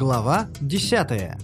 Глава 10.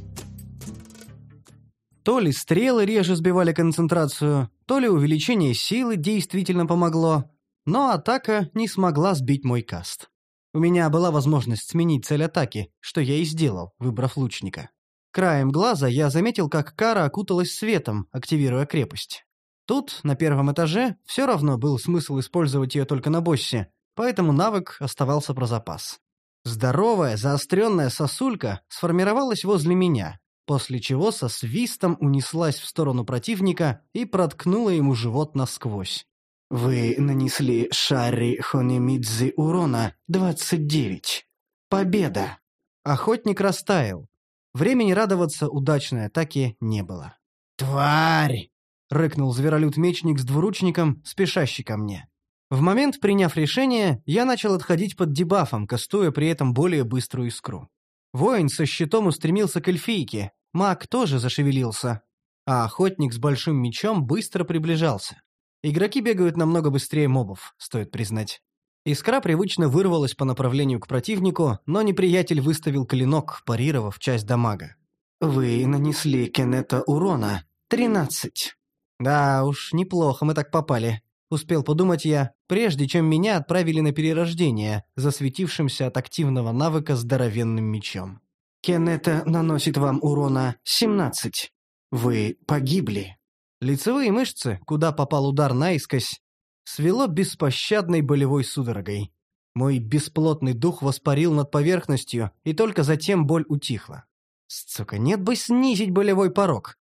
То ли стрелы реже сбивали концентрацию, то ли увеличение силы действительно помогло, но атака не смогла сбить мой каст. У меня была возможность сменить цель атаки, что я и сделал, выбрав лучника. Краем глаза я заметил, как Кара окуталась светом, активируя крепость. Тут, на первом этаже, все равно был смысл использовать ее только на боссе, поэтому навык оставался про запас. Здоровая, заостренная сосулька сформировалась возле меня, после чего со свистом унеслась в сторону противника и проткнула ему живот насквозь. «Вы нанесли Шарри Хонемидзи урона 29. Победа!» Охотник растаял. Времени радоваться удачной атаке не было. «Тварь!» — рыкнул зверолюд-мечник с двуручником, спешащий ко мне. В момент, приняв решение, я начал отходить под дебафом, кастуя при этом более быструю искру. Воин со щитом устремился к эльфийке, маг тоже зашевелился, а охотник с большим мечом быстро приближался. Игроки бегают намного быстрее мобов, стоит признать. Искра привычно вырвалась по направлению к противнику, но неприятель выставил клинок, парировав часть дамага. «Вы нанесли Кеннета урона. Тринадцать». «Да уж, неплохо мы так попали», — успел подумать я, прежде чем меня отправили на перерождение, засветившимся от активного навыка здоровенным мечом. «Кеннета наносит вам урона семнадцать. Вы погибли». Лицевые мышцы, куда попал удар наискось, свело беспощадной болевой судорогой. Мой бесплотный дух воспарил над поверхностью, и только затем боль утихла. Сука, нет бы снизить болевой порог.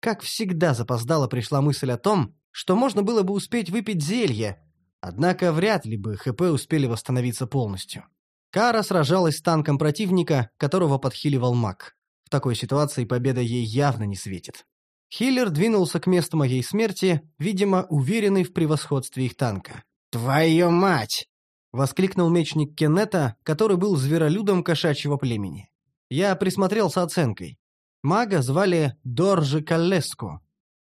Как всегда запоздала пришла мысль о том, что можно было бы успеть выпить зелье, однако вряд ли бы ХП успели восстановиться полностью. Кара сражалась с танком противника, которого подхиливал маг. В такой ситуации победа ей явно не светит. Хиллер двинулся к месту моей смерти, видимо, уверенный в превосходстве их танка. «Твою мать!» — воскликнул мечник Кеннета, который был зверолюдом кошачьего племени. Я присмотрелся оценкой. Мага звали Доржи Каллеску.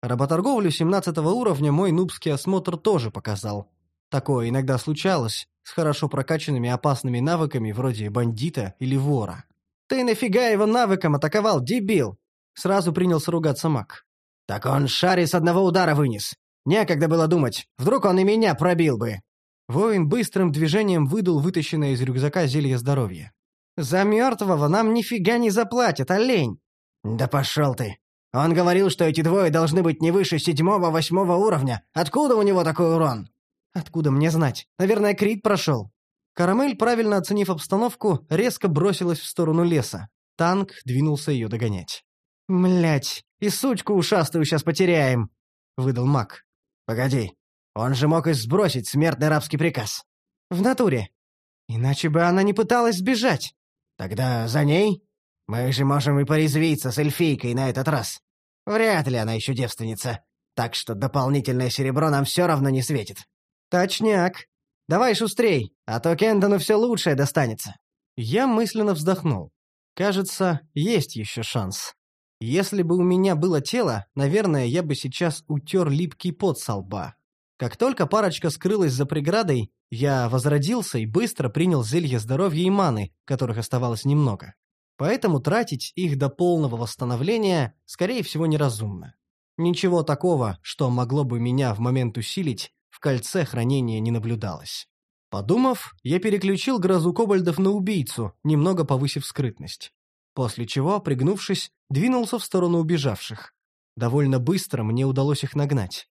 Работорговлю 17 уровня мой нубский осмотр тоже показал. Такое иногда случалось, с хорошо прокачанными опасными навыками вроде бандита или вора. «Ты нафига его навыком атаковал, дебил?» Сразу принялся ругаться маг. «Так он шари с одного удара вынес. Некогда было думать. Вдруг он и меня пробил бы». Воин быстрым движением выдул вытащенное из рюкзака зелье здоровья. «За мертвого нам нифига не заплатят, олень!» «Да пошел ты! Он говорил, что эти двое должны быть не выше седьмого-восьмого уровня. Откуда у него такой урон?» «Откуда мне знать? Наверное, Крит прошел». Карамель, правильно оценив обстановку, резко бросилась в сторону леса. Танк двинулся ее догонять. «Млять, и сучку ушастую сейчас потеряем!» — выдал маг. «Погоди, он же мог и сбросить смертный рабский приказ». «В натуре. Иначе бы она не пыталась сбежать». «Тогда за ней? Мы же можем и порезвиться с эльфийкой на этот раз. Вряд ли она еще девственница. Так что дополнительное серебро нам все равно не светит». «Точняк. Давай шустрей, а то Кендону все лучшее достанется». Я мысленно вздохнул. Кажется, есть еще шанс. Если бы у меня было тело, наверное, я бы сейчас утер липкий пот со лба. Как только парочка скрылась за преградой, я возродился и быстро принял зелье здоровья и маны, которых оставалось немного. Поэтому тратить их до полного восстановления, скорее всего, неразумно. Ничего такого, что могло бы меня в момент усилить, в кольце хранения не наблюдалось. Подумав, я переключил грозу кобальдов на убийцу, немного повысив скрытность после чего, пригнувшись, двинулся в сторону убежавших. Довольно быстро мне удалось их нагнать.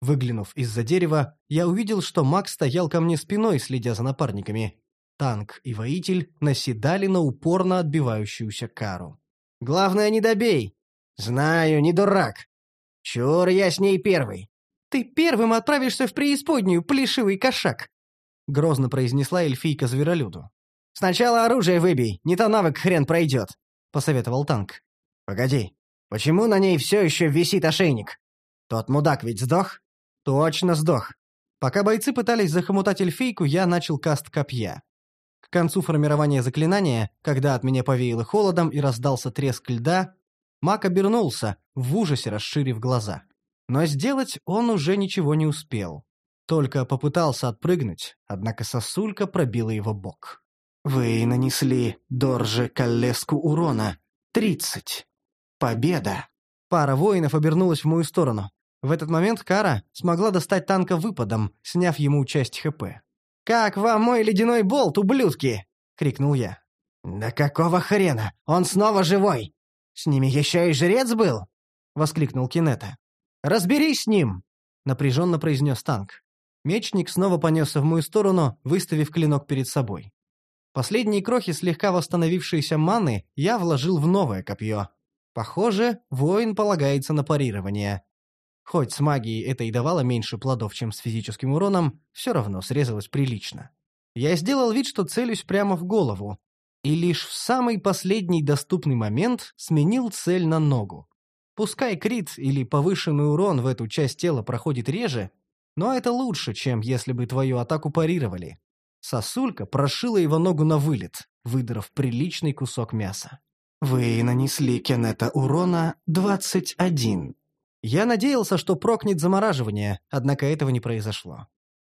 Выглянув из-за дерева, я увидел, что маг стоял ко мне спиной, следя за напарниками. Танк и воитель наседали на упорно отбивающуюся кару. «Главное, не добей!» «Знаю, не дурак!» «Чур, я с ней первый!» «Ты первым отправишься в преисподнюю, плешивый кошак!» Грозно произнесла эльфийка зверолюду. «Сначала оружие выбей, не то навык хрен пройдет!» — посоветовал танк. «Погоди, почему на ней все еще висит ошейник? Тот мудак ведь сдох?» «Точно сдох. Пока бойцы пытались захомутать эльфийку, я начал каст копья. К концу формирования заклинания, когда от меня повеяло холодом и раздался треск льда, маг обернулся, в ужасе расширив глаза. Но сделать он уже ничего не успел. Только попытался отпрыгнуть, однако сосулька пробила его бок. Вы нанесли Дорже Каллеску урона. Тридцать. Победа. Пара воинов обернулась в мою сторону. В этот момент Кара смогла достать танка выпадом, сняв ему часть ХП. «Как вам мой ледяной болт, ублюдки?» — крикнул я. «Да какого хрена? Он снова живой! С ними еще и жрец был!» — воскликнул Кинета. «Разберись с ним!» — напряженно произнес танк. Мечник снова понесся в мою сторону, выставив клинок перед собой. Последние крохи слегка восстановившейся маны я вложил в новое копье. Похоже, воин полагается на парирование. Хоть с магией это и давало меньше плодов, чем с физическим уроном, все равно срезалось прилично. Я сделал вид, что целюсь прямо в голову, и лишь в самый последний доступный момент сменил цель на ногу. Пускай крит или повышенный урон в эту часть тела проходит реже, но это лучше, чем если бы твою атаку парировали. Сосулька прошила его ногу на вылет, выдрав приличный кусок мяса. Вы нанесли Кеннета урона 21. Я надеялся, что прокнет замораживание, однако этого не произошло.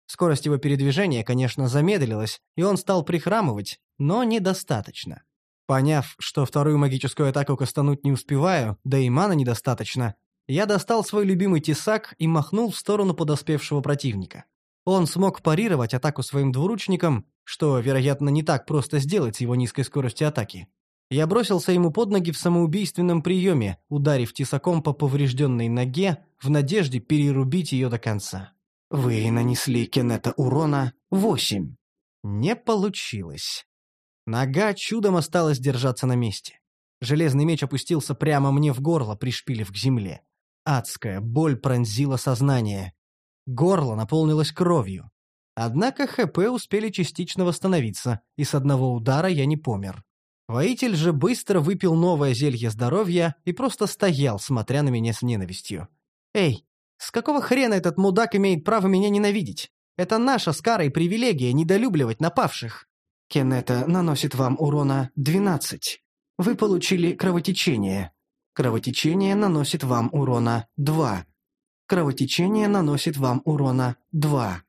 Скорость его передвижения, конечно, замедлилась, и он стал прихрамывать, но недостаточно. Поняв, что вторую магическую атаку кастануть не успеваю, да и мана недостаточно, я достал свой любимый тесак и махнул в сторону подоспевшего противника. Он смог парировать атаку своим двуручником, что, вероятно, не так просто сделать с его низкой скоростью атаки. Я бросился ему под ноги в самоубийственном приеме, ударив тесаком по поврежденной ноге в надежде перерубить ее до конца. Вы нанесли Кеннета урона 8. Не получилось. Нога чудом осталась держаться на месте. Железный меч опустился прямо мне в горло, пришпилив к земле. Адская боль пронзила сознание. Горло наполнилось кровью. Однако ХП успели частично восстановиться, и с одного удара я не помер. Воитель же быстро выпил новое зелье здоровья и просто стоял, смотря на меня с ненавистью. «Эй, с какого хрена этот мудак имеет право меня ненавидеть? Это наша с Карой привилегия недолюбливать напавших». Кеннета наносит вам урона 12. Вы получили кровотечение. Кровотечение наносит вам урона 2. Кровотечение наносит вам урона 2.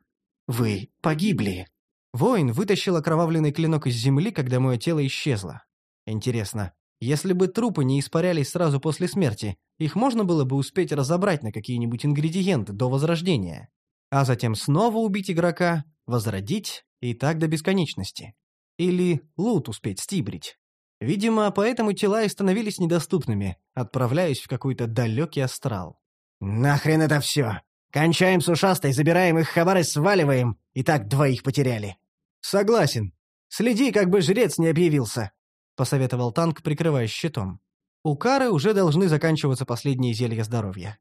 Вы погибли. Воин вытащил окровавленный клинок из земли, когда мое тело исчезло. Интересно, если бы трупы не испарялись сразу после смерти, их можно было бы успеть разобрать на какие-нибудь ингредиенты до возрождения. А затем снова убить игрока, возродить и так до бесконечности. Или лут успеть стибрить. Видимо, поэтому тела и становились недоступными, отправляясь в какой-то далекий астрал. «Нахрен это все! Кончаем с ушастой, забираем их хабар и сваливаем! И так двоих потеряли!» «Согласен. Следи, как бы жрец не объявился», — посоветовал танк, прикрываясь щитом. У Кары уже должны заканчиваться последние зелья здоровья.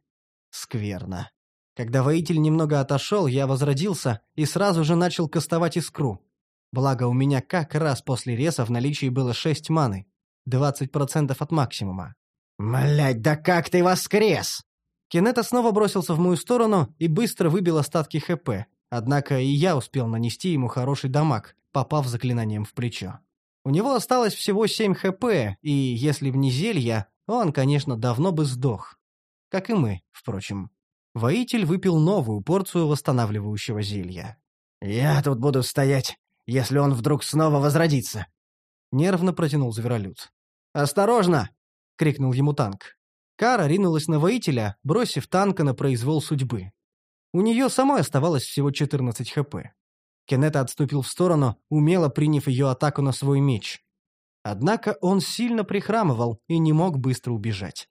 Скверно. Когда воитель немного отошел, я возродился и сразу же начал кастовать искру. Благо, у меня как раз после реса в наличии было шесть маны. 20% от максимума. «Млядь, да как ты воскрес!» Кинета снова бросился в мою сторону и быстро выбил остатки ХП, однако и я успел нанести ему хороший дамаг, попав заклинанием в плечо. У него осталось всего 7 ХП, и если б не зелья, он, конечно, давно бы сдох. Как и мы, впрочем. Воитель выпил новую порцию восстанавливающего зелья. «Я тут буду стоять, если он вдруг снова возродится!» Нервно протянул зверолюд. «Осторожно!» — крикнул ему танк. Кара ринулась на воителя, бросив танка на произвол судьбы. У нее самой оставалось всего 14 хп. Кеннета отступил в сторону, умело приняв ее атаку на свой меч. Однако он сильно прихрамывал и не мог быстро убежать.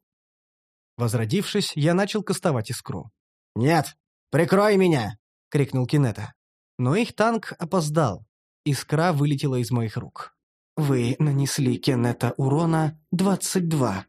Возродившись, я начал кастовать искру. «Нет, прикрой меня!» — крикнул Кинета. Но их танк опоздал. Искра вылетела из моих рук. «Вы нанесли Кеннета урона 22.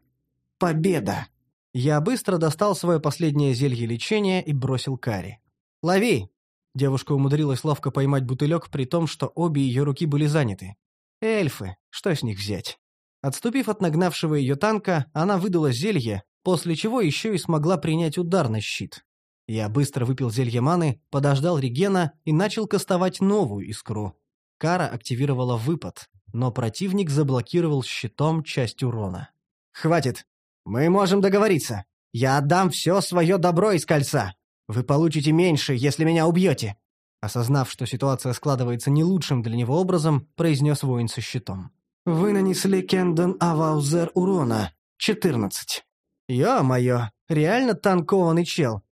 Победа!» Я быстро достал свое последнее зелье лечения и бросил Кари. «Лови!» Девушка умудрилась ловко поймать бутылек, при том, что обе ее руки были заняты. Эльфы, что с них взять? Отступив от нагнавшего ее танка, она выдала зелье, после чего еще и смогла принять удар на щит. Я быстро выпил зелье маны, подождал регена и начал кастовать новую искру. Кара активировала выпад, но противник заблокировал щитом часть урона. «Хватит! Мы можем договориться. Я отдам все свое добро из кольца. Вы получите меньше, если меня убьете». Осознав, что ситуация складывается не лучшим для него образом, произнес воин со щитом. Вы нанесли Кенден Аваузер урона. 14. Ё-моё, реально танкованный чел.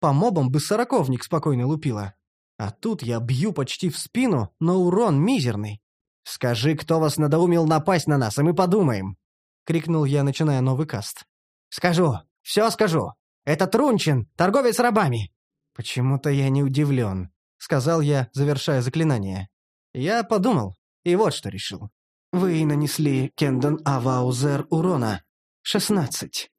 По мобам бы сороковник спокойно лупила. А тут я бью почти в спину, но урон мизерный. «Скажи, кто вас надоумил напасть на нас, и мы подумаем!» — крикнул я, начиная новый каст. «Скажу, все скажу. Это Трунчин, торговец рабами!» «Почему-то я не удивлен», — сказал я, завершая заклинание. Я подумал, и вот что решил. Вы нанесли Кендон Аваузер урона. 16.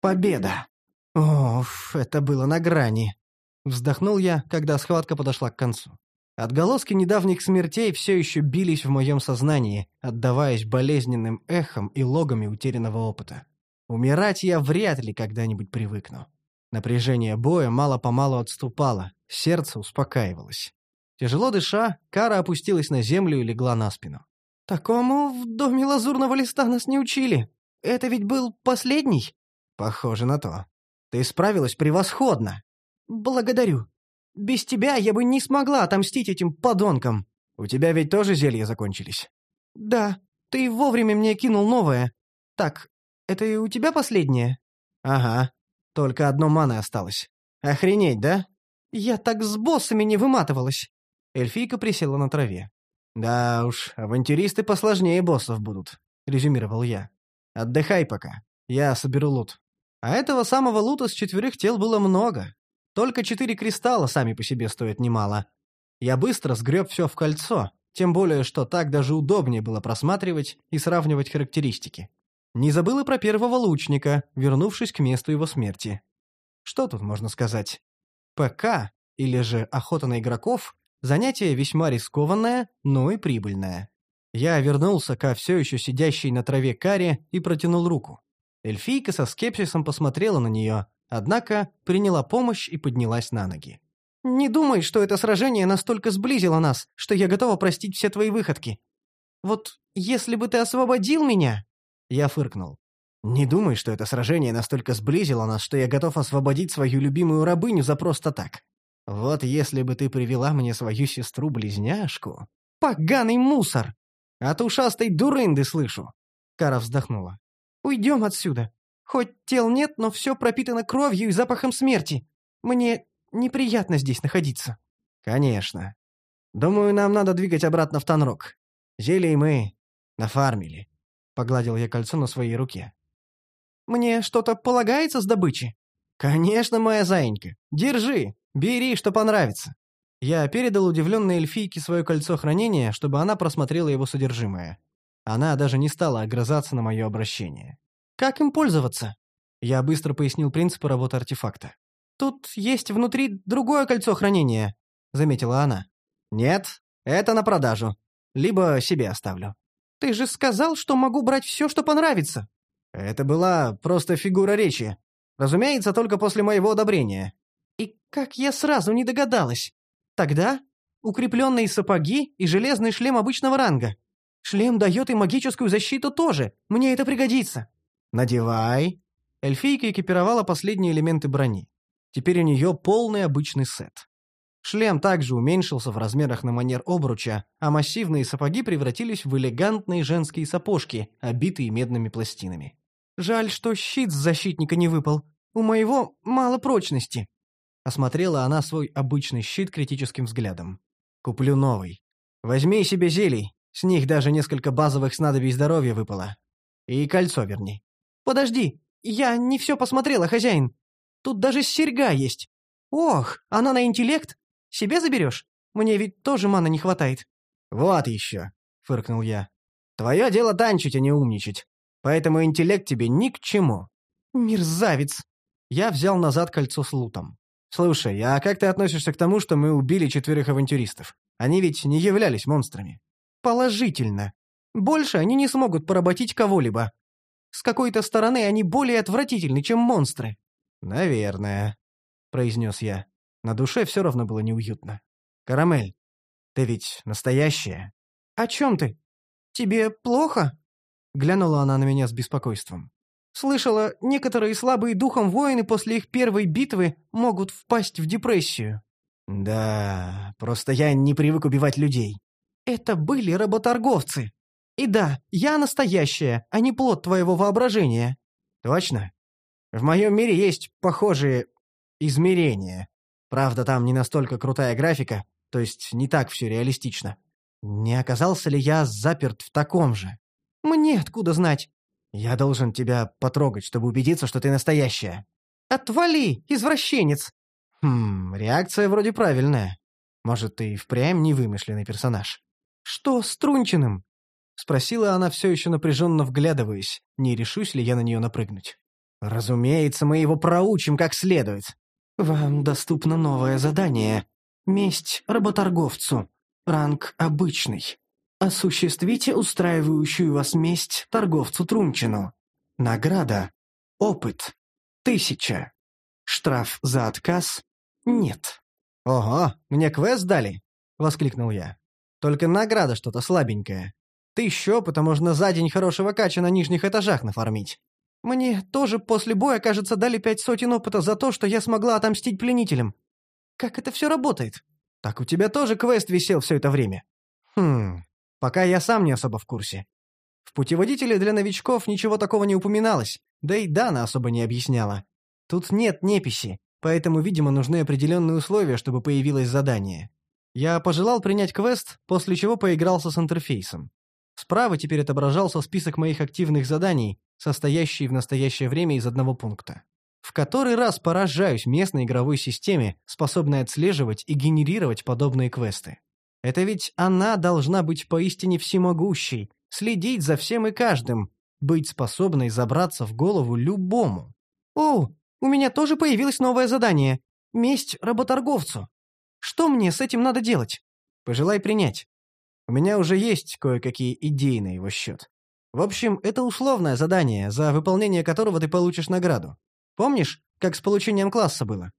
Победа. Оф, это было на грани. Вздохнул я, когда схватка подошла к концу. Отголоски недавних смертей все еще бились в моем сознании, отдаваясь болезненным эхом и логами утерянного опыта. Умирать я вряд ли когда-нибудь привыкну. Напряжение боя мало-помалу отступало, сердце успокаивалось. Тяжело дыша, Кара опустилась на землю и легла на спину. «Такому в доме лазурного листа нас не учили. Это ведь был последний?» «Похоже на то. Ты справилась превосходно». «Благодарю. Без тебя я бы не смогла отомстить этим подонкам. У тебя ведь тоже зелья закончились?» «Да. Ты вовремя мне кинул новое. Так, это и у тебя последнее?» «Ага. Только одно маны осталось. Охренеть, да?» «Я так с боссами не выматывалась». Эльфийка присела на траве. «Да уж, авантюристы посложнее боссов будут», — резюмировал я. «Отдыхай пока. Я соберу лут». А этого самого лута с четверых тел было много. Только четыре кристалла сами по себе стоят немало. Я быстро сгреб все в кольцо, тем более, что так даже удобнее было просматривать и сравнивать характеристики. Не забыл и про первого лучника, вернувшись к месту его смерти. Что тут можно сказать? ПК, или же охота на игроков, занятие весьма рискованное, но и прибыльное. Я вернулся ко все еще сидящей на траве каре и протянул руку. Эльфийка со скепсисом посмотрела на нее, однако приняла помощь и поднялась на ноги. «Не думай, что это сражение настолько сблизило нас, что я готова простить все твои выходки. Вот если бы ты освободил меня...» Я фыркнул. «Не думай, что это сражение настолько сблизило нас, что я готов освободить свою любимую рабыню за просто так. Вот если бы ты привела мне свою сестру-близняшку...» «Поганый мусор! От ушастой дурынды слышу!» Кара вздохнула. «Уйдем отсюда. Хоть тел нет, но все пропитано кровью и запахом смерти. Мне неприятно здесь находиться». «Конечно. Думаю, нам надо двигать обратно в Танрок. Зелье мы нафармили». Погладил я кольцо на своей руке. «Мне что-то полагается с добычи?» «Конечно, моя заинька. Держи. Бери, что понравится». Я передал удивленной эльфийке свое кольцо хранения, чтобы она просмотрела его содержимое. Она даже не стала огрызаться на мое обращение. «Как им пользоваться?» Я быстро пояснил принципы работы артефакта. «Тут есть внутри другое кольцо хранения», — заметила она. «Нет, это на продажу. Либо себе оставлю». Ты же сказал, что могу брать все, что понравится. Это была просто фигура речи. Разумеется, только после моего одобрения. И как я сразу не догадалась. Тогда укрепленные сапоги и железный шлем обычного ранга. Шлем дает и магическую защиту тоже. Мне это пригодится. Надевай. Эльфийка экипировала последние элементы брони. Теперь у нее полный обычный сет. Шлем также уменьшился в размерах на манер обруча, а массивные сапоги превратились в элегантные женские сапожки, обитые медными пластинами. «Жаль, что щит с защитника не выпал. У моего мало прочности». Осмотрела она свой обычный щит критическим взглядом. «Куплю новый. Возьми себе зелий, с них даже несколько базовых снадобий здоровья выпало. И кольцо верни». «Подожди, я не все посмотрела, хозяин. Тут даже серьга есть. Ох, она на интеллект? Себе заберешь? Мне ведь тоже маны не хватает». «Вот еще», — фыркнул я. «Твое дело танчить, а не умничать. Поэтому интеллект тебе ни к чему». «Мерзавец!» Я взял назад кольцо с лутом. «Слушай, а как ты относишься к тому, что мы убили четверых авантюристов? Они ведь не являлись монстрами». «Положительно. Больше они не смогут поработить кого-либо. С какой-то стороны они более отвратительны, чем монстры». «Наверное», — произнес я. На душе все равно было неуютно. «Карамель, ты ведь настоящая?» «О чем ты? Тебе плохо?» Глянула она на меня с беспокойством. «Слышала, некоторые слабые духом воины после их первой битвы могут впасть в депрессию». Да, просто я не привык убивать людей. Это были работорговцы. И да, я настоящая, а не плод твоего воображения. Точно? В моем мире есть похожие измерения. Правда, там не настолько крутая графика, то есть не так все реалистично. Не оказался ли я заперт в таком же? Мне откуда знать? Я должен тебя потрогать, чтобы убедиться, что ты настоящая. Отвали, извращенец! Хм, реакция вроде правильная. Может, ты и впрямь невымышленный персонаж. Что с Трунчиным? Спросила она, все еще напряженно вглядываясь, не решусь ли я на нее напрыгнуть. Разумеется, мы его проучим как следует. Вам доступно новое задание. Месть работорговцу. Ранг обычный. Осуществите устраивающую вас месть торговцу Трунчину. Награда. Опыт. Тысяча. Штраф за отказ. Нет. «Ого, мне квест дали?» — воскликнул я. «Только награда что-то слабенькая. Тысячу опыта можно за день хорошего кача на нижних этажах нафармить». «Мне тоже после боя, кажется, дали пять сотен опыта за то, что я смогла отомстить пленителям. Как это все работает?» «Так у тебя тоже квест висел все это время?» «Хм, пока я сам не особо в курсе. В путеводителе для новичков ничего такого не упоминалось, да и Дана особо не объясняла. Тут нет неписи, поэтому, видимо, нужны определенные условия, чтобы появилось задание. Я пожелал принять квест, после чего поигрался с интерфейсом. Справа теперь отображался список моих активных заданий, состоящий в настоящее время из одного пункта. В который раз поражаюсь местной игровой системе, способной отслеживать и генерировать подобные квесты. Это ведь она должна быть поистине всемогущей, следить за всем и каждым, быть способной забраться в голову любому. «О, у меня тоже появилось новое задание. Месть работорговцу. Что мне с этим надо делать?» «Пожелай принять. У меня уже есть кое-какие идеи на его счет. В общем, это условное задание, за выполнение которого ты получишь награду. Помнишь, как с получением класса было?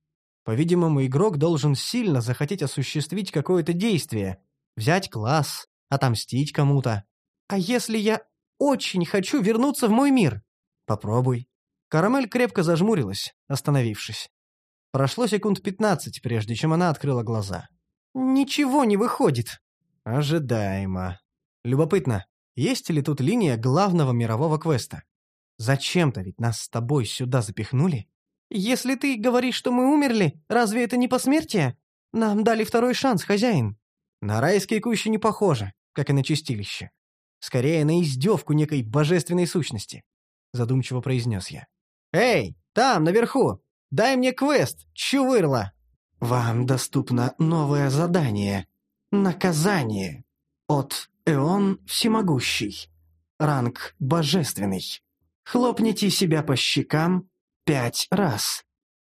По-видимому, игрок должен сильно захотеть осуществить какое-то действие, взять класс, отомстить кому-то. А если я очень хочу вернуться в мой мир? Попробуй. Карамель крепко зажмурилась, остановившись. Прошло секунд пятнадцать, прежде чем она открыла глаза. Ничего не выходит. Ожидаемо. Любопытно, есть ли тут линия главного мирового квеста? Зачем-то ведь нас с тобой сюда запихнули? Если ты говоришь, что мы умерли, разве это не посмертие? Нам дали второй шанс, хозяин. На райские кущи не похоже, как и на чистилище. Скорее, на издевку некой божественной сущности. Задумчиво произнес я. «Эй, там, наверху! Дай мне квест, чувырла!» «Вам доступно новое задание. Наказание. От Эон Всемогущий. Ранг Божественный. Хлопните себя по щекам пять раз.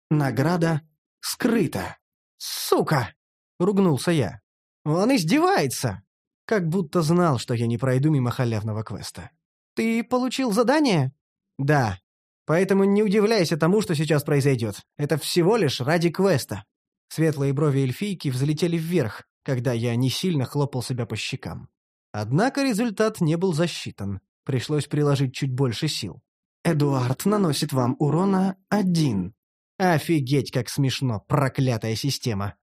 Награда скрыта. «Сука!» — ругнулся я. «Он издевается!» Как будто знал, что я не пройду мимо халявного квеста. «Ты получил задание?» «Да. Поэтому не удивляйся тому, что сейчас произойдет. Это всего лишь ради квеста». Светлые брови эльфийки взлетели вверх, когда я не сильно хлопал себя по щекам. Однако результат не был засчитан. Пришлось приложить чуть больше сил. «Эдуард наносит вам урона один». Офигеть, как смешно, проклятая система.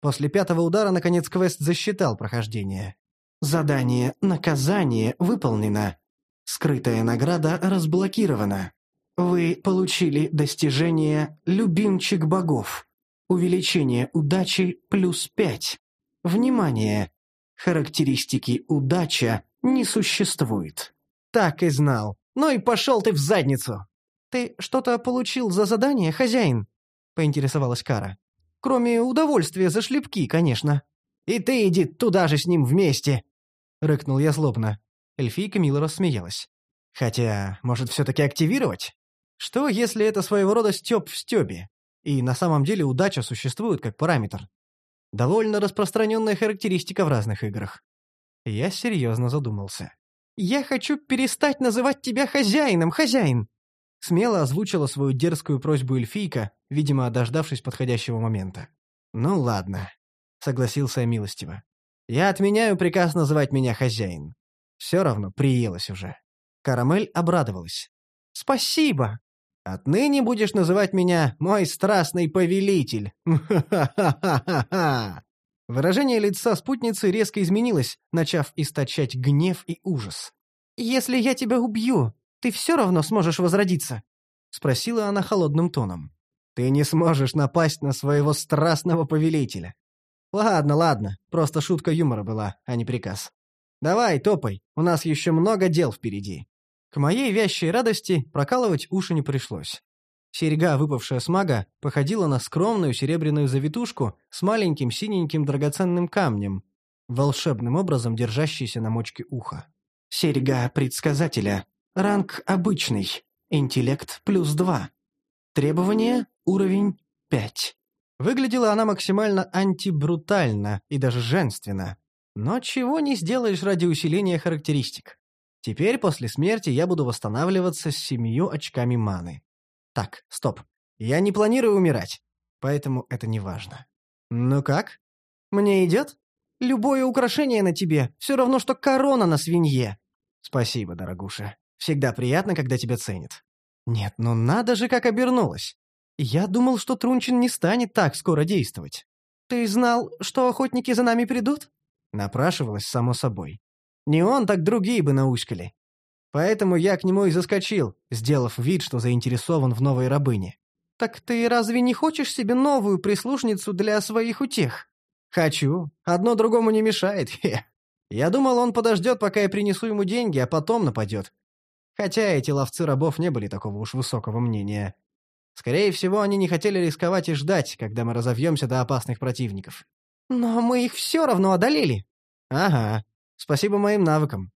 После пятого удара, наконец, квест засчитал прохождение. Задание «Наказание» выполнено. Скрытая награда разблокирована. Вы получили достижение «Любимчик богов». Увеличение удачи плюс пять. Внимание! Характеристики «Удача» не существует. Так и знал. Ну и пошел ты в задницу. Ты что-то получил за задание, хозяин? Поинтересовалась Кара. Кроме удовольствия за шлепки, конечно. И ты иди туда же с ним вместе. Рыкнул я злобно. Эльфийка мило рассмеялась. Хотя, может, все-таки активировать? Что, если это своего рода стёб в стёбе? И на самом деле удача существует как параметр. Довольно распространенная характеристика в разных играх. Я серьезно задумался. «Я хочу перестать называть тебя хозяином, хозяин!» Смело озвучила свою дерзкую просьбу эльфийка, видимо, дождавшись подходящего момента. «Ну ладно», — согласился я милостиво. «Я отменяю приказ называть меня хозяин. Все равно приелось уже». Карамель обрадовалась. «Спасибо!» Отныне будешь называть меня мой страстный повелитель. Ха-ха-ха-ха-ха!» Выражение лица спутницы резко изменилось, начав источать гнев и ужас. «Если я тебя убью, ты все равно сможешь возродиться?» — спросила она холодным тоном. «Ты не сможешь напасть на своего страстного повелителя. Ладно, ладно, просто шутка юмора была, а не приказ. Давай, топай, у нас еще много дел впереди». К моей вящей радости прокалывать уши не пришлось. Серьга, выпавшая с мага, походила на скромную серебряную завитушку с маленьким синеньким драгоценным камнем, волшебным образом держащийся на мочке уха. Серьга предсказателя. Ранг обычный. Интеллект плюс два. Требование – уровень пять. Выглядела она максимально антибрутально и даже женственно. Но чего не сделаешь ради усиления характеристик. Теперь после смерти я буду восстанавливаться с семью очками маны. Так, стоп. Я не планирую умирать, поэтому это не важно. Ну как? Мне идет? Любое украшение на тебе все равно, что корона на свинье. Спасибо, дорогуша. Всегда приятно, когда тебя ценят. Нет, ну надо же, как обернулась. Я думал, что Трунчин не станет так скоро действовать. Ты знал, что охотники за нами придут? Напрашивалось, само собой. Не он, так другие бы науськали. Поэтому я к нему и заскочил, сделав вид, что заинтересован в новой рабыне. «Так ты разве не хочешь себе новую прислушницу для своих утех?» «Хочу. Одно другому не мешает. Я думал, он подождет, пока я принесу ему деньги, а потом нападет. Хотя эти ловцы рабов не были такого уж высокого мнения. Скорее всего, они не хотели рисковать и ждать, когда мы разовьемся до опасных противников. «Но мы их все равно одолели». «Ага. Спасибо моим навыкам.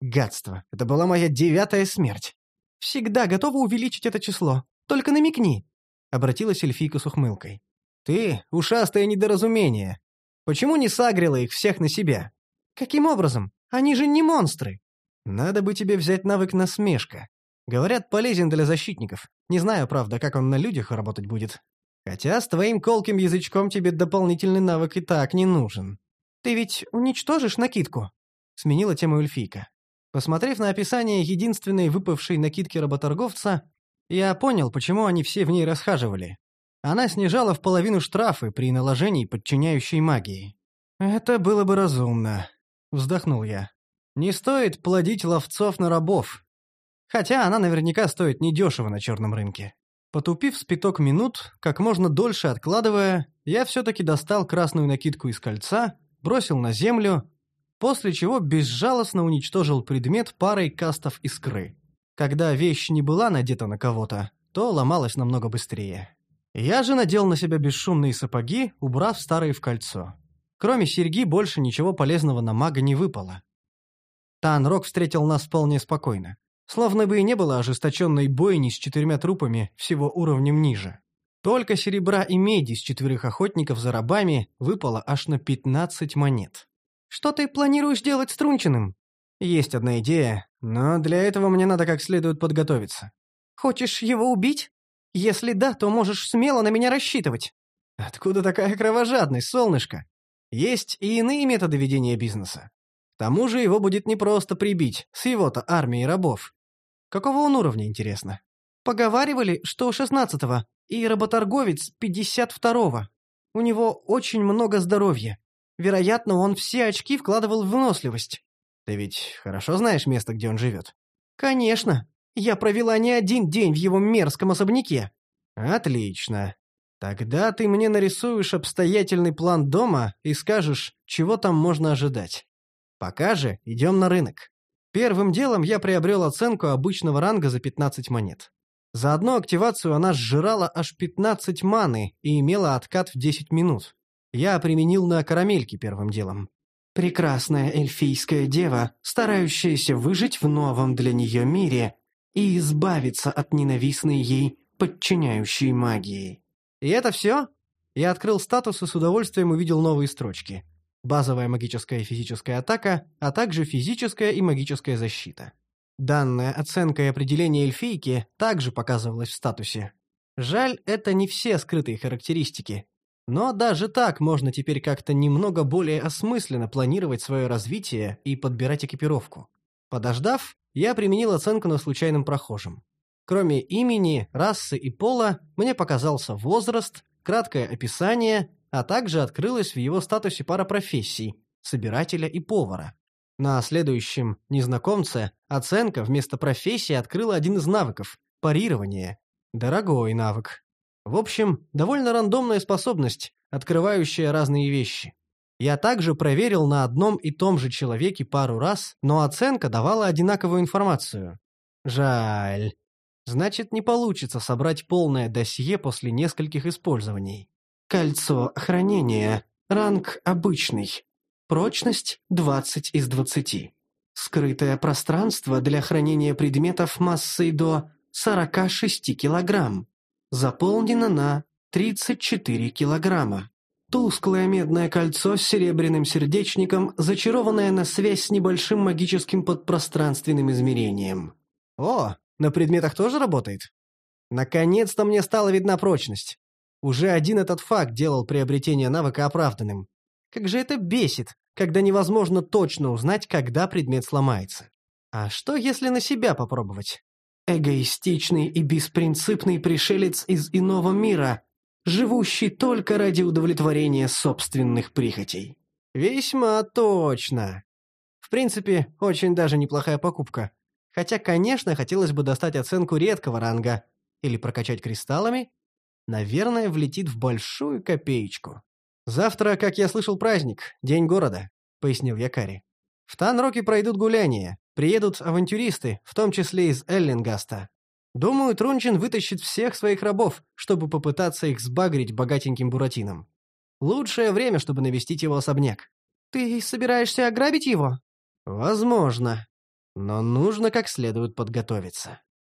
Гадство. Это была моя девятая смерть. Всегда готова увеличить это число. Только намекни. Обратилась эльфийка с ухмылкой. Ты — ушастое недоразумение. Почему не сагрила их всех на себя? Каким образом? Они же не монстры. Надо бы тебе взять навык насмешка. Говорят, полезен для защитников. Не знаю, правда, как он на людях работать будет. Хотя с твоим колким язычком тебе дополнительный навык и так не нужен. Ты ведь уничтожишь накидку? Сменила тему эльфийка. Посмотрев на описание единственной выпавшей накидки работорговца, я понял, почему они все в ней расхаживали. Она снижала в половину штрафы при наложении подчиняющей магии. «Это было бы разумно», — вздохнул я. «Не стоит плодить ловцов на рабов. Хотя она наверняка стоит недешево на черном рынке». Потупив спиток минут, как можно дольше откладывая, я все-таки достал красную накидку из кольца, бросил на землю после чего безжалостно уничтожил предмет парой кастов искры. Когда вещь не была надета на кого-то, то ломалась намного быстрее. Я же надел на себя бесшумные сапоги, убрав старые в кольцо. Кроме серьги больше ничего полезного на мага не выпало. Танрок встретил нас вполне спокойно. Словно бы и не было ожесточенной бойни с четырьмя трупами всего уровнем ниже. Только серебра и меди с четверых охотников за рабами выпало аж на 15 монет. Что ты планируешь делать с Трунчиным? Есть одна идея, но для этого мне надо как следует подготовиться. Хочешь его убить? Если да, то можешь смело на меня рассчитывать. Откуда такая кровожадность, солнышко? Есть и иные методы ведения бизнеса. К тому же его будет непросто прибить, с его-то армией рабов. Какого он уровня, интересно? Поговаривали, что шестнадцатого, и работорговец пятьдесят второго. У него очень много здоровья. Вероятно, он все очки вкладывал в выносливость. Ты ведь хорошо знаешь место, где он живет? Конечно. Я провела не один день в его мерзком особняке. Отлично. Тогда ты мне нарисуешь обстоятельный план дома и скажешь, чего там можно ожидать. Пока же идем на рынок. Первым делом я приобрел оценку обычного ранга за 15 монет. За одну активацию она сжирала аж 15 маны и имела откат в 10 минут я применил на карамельке первым делом. Прекрасная эльфийская дева, старающаяся выжить в новом для нее мире и избавиться от ненавистной ей подчиняющей магии. И это все? Я открыл статус и с удовольствием увидел новые строчки. Базовая магическая и физическая атака, а также физическая и магическая защита. Данная оценка и определение эльфийки также показывалась в статусе. Жаль, это не все скрытые характеристики, но даже так можно теперь как-то немного более осмысленно планировать свое развитие и подбирать экипировку. Подождав, я применил оценку на случайном прохожем. Кроме имени, расы и пола, мне показался возраст, краткое описание, а также открылось в его статусе пара профессий – собирателя и повара. На следующем незнакомце оценка вместо профессии открыла один из навыков – парирование. Дорогой навык. В общем, довольно рандомная способность, открывающая разные вещи. Я также проверил на одном и том же человеке пару раз, но оценка давала одинаковую информацию. Жаль. Значит, не получится собрать полное досье после нескольких использований. Кольцо хранения. Ранг обычный. Прочность 20 из 20. Скрытое пространство для хранения предметов массой до 46 килограмм. Заполнено на 34 килограмма. Тусклое медное кольцо с серебряным сердечником, зачарованное на связь с небольшим магическим подпространственным измерением. О, на предметах тоже работает? Наконец-то мне стала видна прочность. Уже один этот факт делал приобретение навыка оправданным. Как же это бесит, когда невозможно точно узнать, когда предмет сломается. А что, если на себя попробовать? Эгоистичный и беспринципный пришелец из иного мира, живущий только ради удовлетворения собственных прихотей. Весьма точно. В принципе, очень даже неплохая покупка. Хотя, конечно, хотелось бы достать оценку редкого ранга или прокачать кристаллами. Наверное, влетит в большую копеечку. «Завтра, как я слышал, праздник, День города», — пояснил Якари. «В Танроке пройдут гуляния, приедут авантюристы, в том числе из Эллингаста. Думаю, Трунчин вытащит всех своих рабов, чтобы попытаться их сбагрить богатеньким буратином. Лучшее время, чтобы навестить его особняк». «Ты собираешься ограбить его?» «Возможно. Но нужно как следует подготовиться».